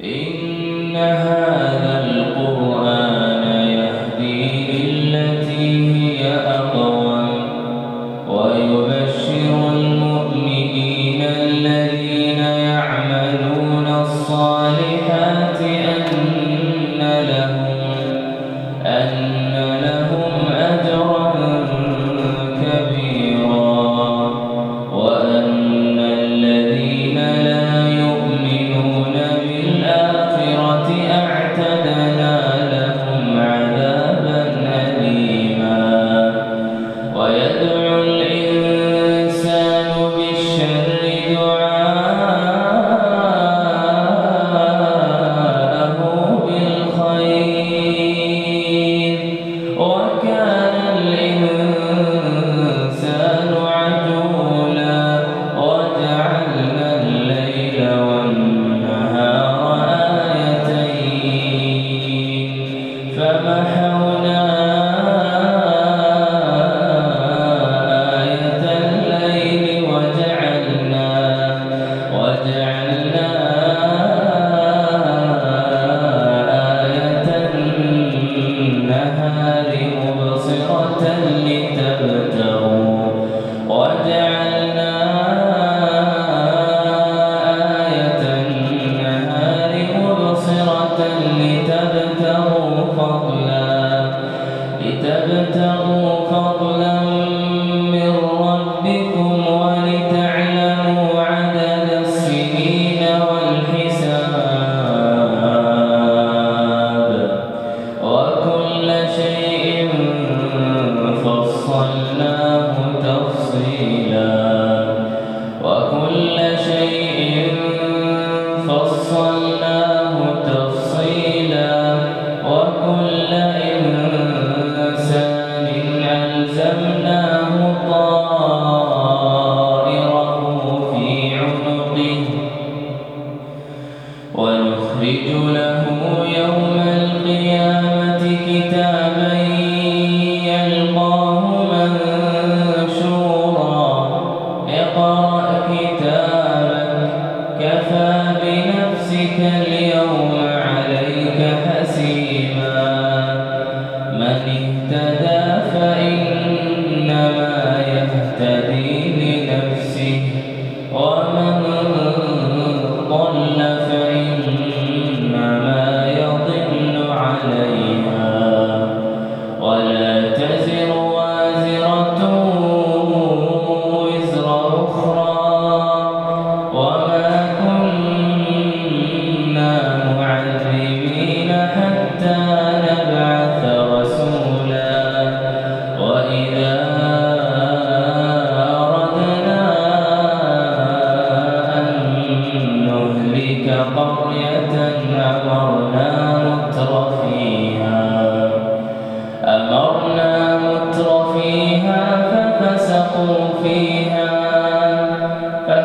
عجلنا 어,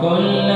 come